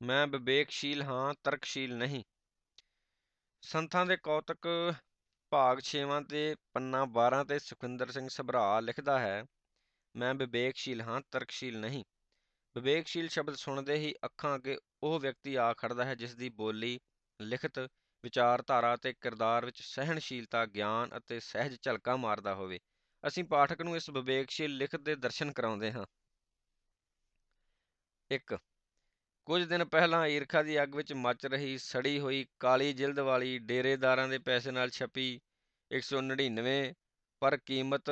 ਮੈਂ ਵਿਵੇਕਸ਼ੀਲ ਹਾਂ, ਤਰਕਸ਼ੀਲ ਨਹੀਂ। ਸੰਤਾਂ ਦੇ ਕੌਤਕ ਭਾਗ 6ਵਾਂ ਤੇ ਪੰਨਾ 12 ਤੇ ਸੁਖਿੰਦਰ ਸਿੰਘ ਸਭਰਾ ਲਿਖਦਾ ਹੈ, ਮੈਂ ਵਿਵੇਕਸ਼ੀਲ ਹਾਂ, ਤਰਕਸ਼ੀਲ ਨਹੀਂ। ਵਿਵੇਕਸ਼ੀਲ ਸ਼ਬਦ ਸੁਣਦੇ ਹੀ ਅੱਖਾਂ ਅੱਗੇ ਉਹ ਵਿਅਕਤੀ ਆ ਖੜਦਾ ਹੈ ਜਿਸ ਦੀ ਬੋਲੀ, ਲਿਖਤ, ਵਿਚਾਰਧਾਰਾ ਤੇ ਕਿਰਦਾਰ ਵਿੱਚ ਸਹਿਣਸ਼ੀਲਤਾ, ਗਿਆਨ ਅਤੇ ਸਹਿਜ ਝਲਕਾ ਮਾਰਦਾ ਹੋਵੇ। ਅਸੀਂ ਪਾਠਕ ਨੂੰ ਇਸ ਵਿਵੇਕਸ਼ੀਲ ਲਿਖਤ ਦੇ ਦਰਸ਼ਨ ਕਰਾਉਂਦੇ ਹਾਂ। ਇੱਕ ਕੁਝ ਦਿਨ ਪਹਿਲਾਂ ਈਰਖਾ ਦੀ ਅੱਗ ਵਿੱਚ ਮੱਚ ਰਹੀ, ਸੜੀ ਹੋਈ ਕਾਲੀ ਜਿਲਦ ਵਾਲੀ ਡੇਰੇਦਾਰਾਂ ਦੇ ਪੈਸੇ ਨਾਲ ਛਪੀ 199 ਪਰ ਕੀਮਤ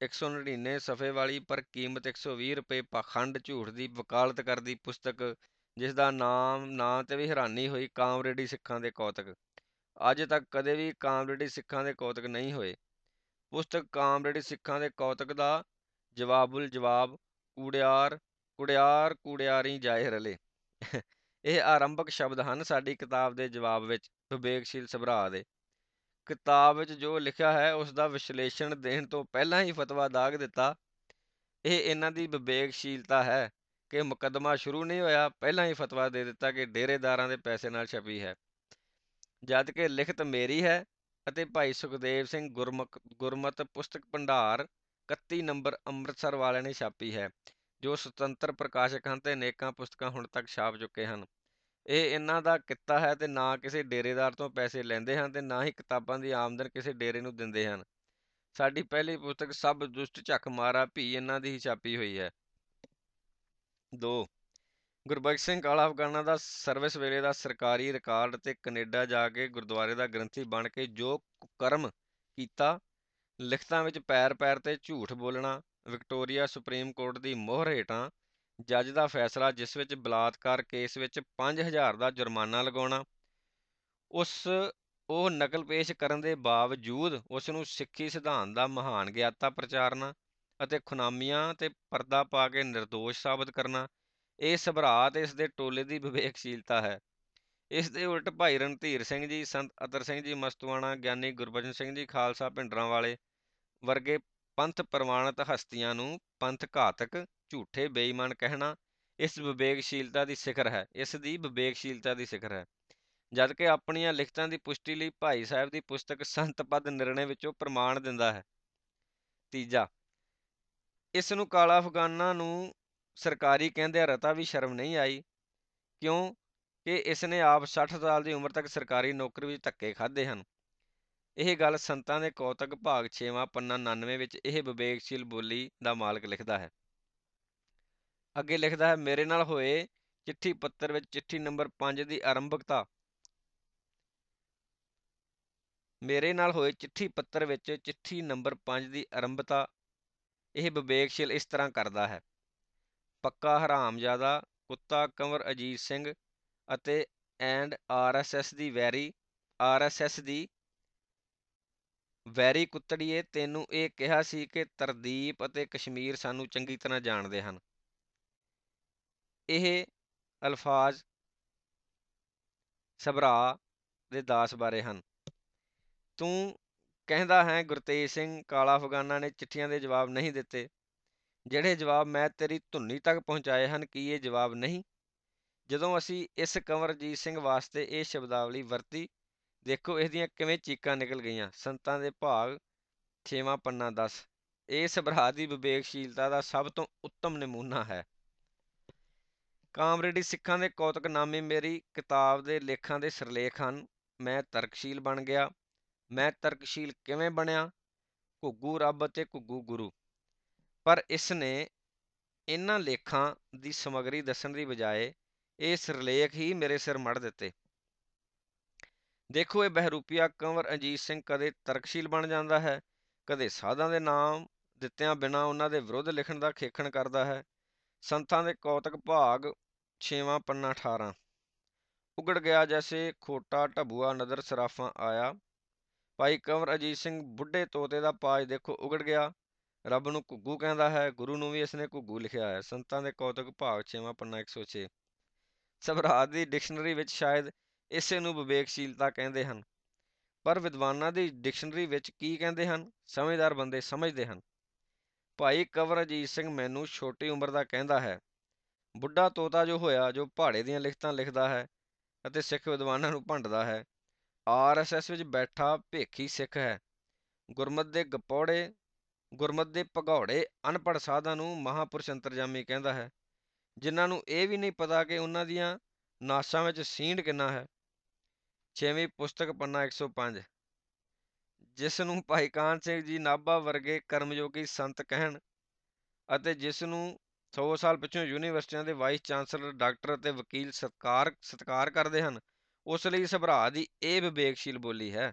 199 ਸਫ਼ੇ ਵਾਲੀ, ਪਰ ਕੀਮਤ 120 ਰੁਪਏ ਪਖੰਡ ਝੂਠ ਦੀ ਵਕਾਲਤ ਕਰਦੀ ਪੁਸਤਕ, ਜਿਸ ਦਾ ਨਾਮ, ਨਾਂ ਤੇ ਵੀ ਹੈਰਾਨੀ ਹੋਈ ਕਾਮਰੇਡੀ ਸਿੱਖਾਂ ਦੇ ਕੌਤਕ। ਅੱਜ ਤੱਕ ਕਦੇ ਵੀ ਕਾਮਰੇਡੀ ਸਿੱਖਾਂ ਦੇ ਕੌਤਕ ਨਹੀਂ ਹੋਏ। ਪੁਸਤਕ ਕਾਮਰੇਡੀ ਸਿੱਖਾਂ ਦੇ ਕੌਤਕ ਦਾ ਜਵਾਬੁਲ ਜਵਾਬ ਕੂੜਿਆਰ ਕੁੜਿਆਰ ਕੁੜਿਆਰੀ ਜਾਏ ਰਲੇ ਇਹ ਆਰੰਭਕ ਸ਼ਬਦ ਹਨ ਸਾਡੀ ਕਿਤਾਬ ਦੇ ਜਵਾਬ ਵਿੱਚ, ਵਿਵੇਕਸ਼ੀਲ ਸਭਰਾ ਦੇ। ਕਿਤਾਬ ਵਿੱਚ ਜੋ ਲਿਖਿਆ ਹੈ ਉਸ ਦਾ ਵਿਸ਼ਲੇਸ਼ਣ ਦੇਣ ਤੋਂ ਪਹਿਲਾਂ ਹੀ ਫਤਵਾ ਦਾਗ ਦਿੱਤਾ। ਇਹ ਇਹਨਾਂ ਦੀ ਵਿਵੇਕਸ਼ੀਲਤਾ ਹੈ ਕਿ ਮੁਕੱਦਮਾ ਸ਼ੁਰੂ ਨਹੀਂ ਹੋਇਆ, ਪਹਿਲਾਂ ਹੀ ਫਤਵਾ ਦੇ ਦਿੱਤਾ ਕਿ ਡੇਰੇਦਾਰਾਂ ਦੇ ਪੈਸੇ ਨਾਲ ਛਪੀ ਹੈ। ਜਦ ਕਿ ਲਿਖਤ ਮੇਰੀ ਹੈ ਅਤੇ ਭਾਈ ਸੁਖਦੇਵ ਸਿੰਘ ਗੁਰਮੁਖ, ਗੁਰਮਤ ਪੁਸਤਕ ਭੰਡਾਰ 31 ਨੰਬਰ ਅੰਮ੍ਰਿਤਸਰ ਵਾਲਿਆਂ ਨੇ ਛਾਪੀ ਹੈ। ਜੋ ਸੁਤੰਤਰ ਪ੍ਰਕਾਸ਼ਕ ਹਨ ਤੇ ਅਨੇਕਾਂ ਪੁਸਤਕਾਂ ਹੁਣ ਤੱਕ ਛਾਪ ਚੁੱਕੇ ਹਨ। ਇਹ ਇਹਨਾਂ ਦਾ ਕਿੱਤਾ ਹੈ ਤੇ ਨਾ ਕਿਸੇ ਡੇਰੇਦਾਰ ਤੋਂ ਪੈਸੇ ਲੈਂਦੇ ਹਨ ਤੇ ਨਾ ਹੀ ਕਿਤਾਬਾਂ ਦੀ ਆਮਦਨ ਕਿਸੇ ਡੇਰੇ ਨੂੰ ਦਿੰਦੇ ਹਨ। ਸਾਡੀ ਪਹਿਲੀ ਪੁਸਤਕ, ਸਭ ਦੁਸ਼ਟ ਝੱਕ ਮਾਰਾ ਭੀ ਇਹਨਾਂ ਦੀ ਹੀ ਛਾਪੀ ਹੋਈ ਹੈ। 2 ਗੁਰਬਖਸ਼ ਸਿੰਘ ਕਾਲਾ ਅਫਗਾਨਾ ਦਾ ਸਰਵਿਸ ਵੇਲੇ ਦਾ ਸਰਕਾਰੀ ਰਿਕਾਰਡ ਤੇ ਕੈਨੇਡਾ ਜਾ ਕੇ ਗੁਰਦੁਆਰੇ ਦਾ ਗ੍ਰੰਥੀ ਬਣ ਕੇ ਜੋ ਕਰਮ ਕੀਤਾ, ਲਿਖਤਾਂ ਵਿੱਚ ਪੈਰ ਪੈਰ ਤੇ ਝੂਠ ਬੋਲਣਾ ਵਿਕਟੋਰੀਆ ਸੁਪਰੀਮ ਕੋਰਟ ਦੀ ਮੋਹਰ ਹੇਠਾਂ ਜੱਜ ਦਾ ਫੈਸਲਾ, ਜਿਸ ਵਿੱਚ ਬਲਾਤਕਾਰ ਕੇਸ ਵਿੱਚ 5000 ਦਾ ਜੁਰਮਾਨਾ ਲਗਾਉਣਾ। ਉਸ, ਉਹ ਨਕਲ ਪੇਸ਼ ਕਰਨ ਦੇ ਬਾਵਜੂਦ ਉਸ ਨੂੰ ਸਿੱਖੀ ਸਿਧਾਂਤ ਦਾ ਮਹਾਨ ਗਿਆਤਾ ਪ੍ਰਚਾਰਨਾ ਅਤੇ ਖੁਨਾਮੀਆਂ ਤੇ ਪਰਦਾ ਪਾ ਕੇ નિર્ਦੋਸ਼ ਸਾਬਤ ਕਰਨਾ, ਇਹ ਸਭਰਾਤ ਇਸ ਦੇ ਟੋਲੇ ਦੀ ਵਿਵੇਕਸ਼ੀਲਤਾ ਹੈ। ਇਸ ਦੇ ਉਲਟ ਭਾਈ ਰਣਧੀਰ ਸਿੰਘ ਜੀ, ਸੰਤ ਅਤਰ ਸਿੰਘ ਜੀ ਮਸਤੂਆਣਾ, ਗਿਆਨੀ ਗੁਰਬਚਨ ਸਿੰਘ ਜੀ, ਖਾਲਸਾ ਭਿੰਡਰਾਂ ਵਾਲੇ ਵਰਗੇ ਪੰਥ ਪ੍ਰਮਾਣਿਤ ਹਸਤੀਆਂ ਨੂੰ ਪੰਥ ਘਾਤਕ, ਝੂਠੇ, ਬੇਈਮਾਨ ਕਹਿਣਾ, ਇਸ ਵਿਵੇਕਸ਼ੀਲਤਾ ਦੀ ਸਿਖਰ ਹੈ, ਇਸ ਦੀ ਵਿਵੇਕਸ਼ੀਲਤਾ ਦੀ ਸਿਖਰ ਹੈ। ਜਦ ਕਿ ਆਪਣੀਆਂ ਲਿਖਤਾਂ ਦੀ ਪੁਸ਼ਟੀ ਲਈ ਭਾਈ ਸਾਹਿਬ ਦੀ ਪੁਸਤਕ ਸੰਤ ਪਦ ਨਿਰਣੇ ਵਿੱਚੋਂ ਪ੍ਰਮਾਣ ਦਿੰਦਾ ਹੈ। ਤੀਜਾ, ਇਸ ਨੂੰ ਕਾਲਾ ਅਫਗਾਨਾ ਨੂੰ ਸਰਕਾਰੀ ਕਹਿੰਦੇ ਰਤਾ ਵੀ ਸ਼ਰਮ ਨਹੀਂ ਆਈ, ਕਿਉਂ ਕਿ ਇਸ ਨੇ ਆਪ 60 ਸਾਲ ਦੀ ਉਮਰ ਤੱਕ ਸਰਕਾਰੀ ਨੌਕਰੀ ਵਿੱਚ ਧੱਕੇ ਖਾਦੇ ਹਨ। ਇਹ ਗੱਲ ਸੰਤਾਂ ਦੇ ਕੌਤਕ ਭਾਗ 6ਵਾਂ ਪੰਨਾ 99 ਵਿੱਚ ਇਹ ਵਿਵੇਕਸ਼ੀਲ ਬੋਲੀ ਦਾ ਮਾਲਕ ਲਿਖਦਾ ਹੈ। ਅੱਗੇ ਲਿਖਦਾ ਹੈ, ਮੇਰੇ ਨਾਲ ਹੋਏ ਚਿੱਠੀ ਪੱਤਰ ਵਿੱਚ ਚਿੱਠੀ ਨੰਬਰ 5 ਦੀ ਆਰੰਭਕਤਾ। ਮੇਰੇ ਨਾਲ ਹੋਏ ਚਿੱਠੀ ਪੱਤਰ ਵਿੱਚ ਚਿੱਠੀ ਨੰਬਰ 5 ਦੀ ਆਰੰਭਤਾ ਇਹ ਵਿਵੇਕਸ਼ੀਲ ਇਸ ਤਰ੍ਹਾਂ ਕਰਦਾ ਹੈ, ਪੱਕਾ ਹਰਾਮਜ਼ਾਦਾ, ਕੁੱਤਾ ਕੰਵਰ ਅਜੀਤ ਸਿੰਘ ਅਤੇ ਐਂਡ ਆਰਐਸਐਸ ਦੀ ਵੈਰੀ ਆਰਐਸਐਸ ਦੀ ਵੈਰੀ ਕੁੱਤੜੀਏ, ਤੈਨੂੰ ਇਹ ਕਿਹਾ ਸੀ ਕਿ ਤਰਦੀਪ ਅਤੇ ਕਸ਼ਮੀਰ ਸਾਨੂੰ ਚੰਗੀ ਤਰ੍ਹਾਂ ਜਾਣਦੇ ਹਨ। ਇਹ ਅਲਫਾਜ਼ ਸਬਰਾ ਦੇ ਦਾਸ ਬਾਰੇ ਹਨ। ਤੂੰ ਕਹਿੰਦਾ ਹੈ, ਗੁਰਤੇਜ ਸਿੰਘ, ਕਾਲਾ ਅਫਗਾਨਾ ਨੇ ਚਿੱਠੀਆਂ ਦੇ ਜਵਾਬ ਨਹੀਂ ਦਿੱਤੇ। ਜਿਹੜੇ ਜਵਾਬ ਮੈਂ ਤੇਰੀ ਧੁੰਨੀ ਤੱਕ ਪਹੁੰਚਾਏ ਹਨ, ਕੀ ਇਹ ਜਵਾਬ ਨਹੀਂ? ਜਦੋਂ ਅਸੀਂ ਇਸ ਕੰਵਰਜੀਤ ਸਿੰਘ ਵਾਸਤੇ ਇਹ ਸ਼ਬਦਾਵਲੀ ਵਰਤੀ ਦੇਖੋ ਇਸ ਦੀਆਂ ਕਿਵੇਂ ਚੀਕਾਂ ਨਿਕਲ ਗਈਆਂ। ਸੰਤਾਂ ਦੇ ਭਾਗ 6ਵਾਂ ਪੰਨਾ 10 ਇਹ ਸਭਰਾ ਦੀ ਵਿਵੇਕਸ਼ੀਲਤਾ ਦਾ ਸਭ ਤੋਂ ਉੱਤਮ ਨਮੂਨਾ ਹੈ। ਕਾਮਰੇਡੀ ਸਿੱਖਾਂ ਦੇ ਕੌਤਕ ਨਾਮੇ ਮੇਰੀ ਕਿਤਾਬ ਦੇ ਲੇਖਾਂ ਦੇ ਸਿਰਲੇਖ ਹਨ। ਮੈਂ ਤਰਕਸ਼ੀਲ ਬਣ ਗਿਆ। ਮੈਂ ਤਰਕਸ਼ੀਲ ਕਿਵੇਂ ਬਣਿਆ? ਘੁੱਗੂ ਰੱਬ ਅਤੇ ਘੁੱਗੂ ਗੁਰੂ। ਪਰ ਇਸ ਨੇ ਇਹਨਾਂ ਲੇਖਾਂ ਦੀ ਸਮਗਰੀ ਦੱਸਣ ਦੀ ਬਜਾਏ ਇਹ ਸਿਰਲੇਖ ਹੀ ਮੇਰੇ ਸਿਰ ਮੜ ਦਿੱਤੇ। ਦੇਖੋ ਇਹ ਬਹਿਰੂਪੀਆ ਕੰਵਰ ਅਜੀਤ ਸਿੰਘ ਕਦੇ ਤਰਕਸ਼ੀਲ ਬਣ ਜਾਂਦਾ ਹੈ, ਕਦੇ ਸਾਧਾਂ ਦੇ ਨਾਮ ਦਿੱਤਿਆਂ ਬਿਨਾਂ ਉਹਨਾਂ ਦੇ ਵਿਰੁੱਧ ਲਿਖਣ ਦਾ ਖੇਖਣ ਕਰਦਾ ਹੈ। ਸੰਤਾਂ ਦੇ ਕੌਤਕ ਭਾਗ 6ਵਾਂ ਪੰਨਾ 18 ਉਗੜ ਗਿਆ ਜੈਸੇ ਖੋਟਾ ਢਬੂਆ ਨਦਰ ਸਰਾਫਾਂ ਆਇਆ। ਭਾਈ ਕੰਵਰ ਅਜੀਤ ਸਿੰਘ ਬੁੱਢੇ ਤੋਤੇ ਦਾ ਪਾਜ ਦੇਖੋ ਉਗੜ ਗਿਆ। ਰੱਬ ਨੂੰ ਘੁੱਗੂ ਕਹਿੰਦਾ ਹੈ, ਗੁਰੂ ਨੂੰ ਵੀ ਇਸਨੇ ਘੁੱਗੂ ਲਿਖਿਆ ਹੈ। ਸੰਤਾਂ ਦੇ ਕੌਤਕ ਭਾਗ 6ਵਾਂ ਪੰਨਾ 106 ਸਭਰਾਤ ਦੀ ਡਿਕਸ਼ਨਰੀ ਵਿੱਚ ਸ਼ਾਇਦ ਇਸੇ ਨੂੰ ਵਿਵੇਕਸ਼ੀਲਤਾ ਕਹਿੰਦੇ ਹਨ। ਪਰ ਵਿਦਵਾਨਾਂ ਦੀ ਡਿਕਸ਼ਨਰੀ ਵਿੱਚ ਕੀ ਕਹਿੰਦੇ ਹਨ? ਸਮਝਦਾਰ ਬੰਦੇ ਸਮਝਦੇ ਹਨ। ਭਾਈ ਕੰਵਰ ਅਜੀਤ ਸਿੰਘ ਮੈਨੂੰ ਛੋਟੀ ਉਮਰ ਦਾ ਕਹਿੰਦਾ ਹੈ, ਬੁੱਢਾ ਤੋਤਾ ਜੋ ਹੋਇਆ, ਜੋ ਪਹਾੜੇ ਦੀਆਂ ਲਿਖਤਾਂ ਲਿਖਦਾ ਹੈ ਅਤੇ ਸਿੱਖ ਵਿਦਵਾਨਾਂ ਨੂੰ ਭੰਡਦਾ ਹੈ ਆਰਐਸਐਸ ਵਿੱਚ ਬੈਠਾ ਭੇਖੀ ਸਿੱਖ ਹੈ। ਗੁਰਮਤ ਦੇ ਗਪੌੜੇ, ਗੁਰਮਤ ਦੇ ਭਗੌੜੇ ਅਨਪੜ੍ਹ ਸਾਧਾਂ ਨੂੰ ਮਹਾਪੁਰਸ਼ ਅੰਤਰਜਾਮੀ ਕਹਿੰਦਾ ਹੈ, ਜਿਨ੍ਹਾਂ ਨੂੰ ਇਹ ਵੀ ਨਹੀਂ ਪਤਾ ਕਿ ਉਹਨਾਂ ਦੀਆਂ ਨਾਸਾਂ ਵਿੱਚ ਸੀਂਡ ਕਿੰਨਾ ਹੈ। ਛੇਵੀਂ ਪੁਸਤਕ ਪੰਨਾ 105 ਜਿਸ ਨੂੰ ਭਾਈ ਕਾਨ ਸਿੰਘ ਜੀ ਨਾਭਾ ਵਰਗੇ ਕਰਮਯੋਗੀ ਸੰਤ ਕਹਿਣ ਅਤੇ ਜਿਸ ਨੂੰ 100 ਸਾਲ ਪਿੱਛੋਂ ਯੂਨੀਵਰਸਿਟੀਆਂ ਦੇ ਵਾਈਸ ਚਾਂਸਲਰ, ਡਾਕਟਰ ਅਤੇ ਵਕੀਲ ਸਤਕਾਰ ਸਤਕਾਰ ਕਰਦੇ ਹਨ, ਉਸ ਲਈ ਸਭਰਾ ਦੀ ਇਹ ਵਿਵੇਕਸ਼ੀਲ ਬੋਲੀ ਹੈ।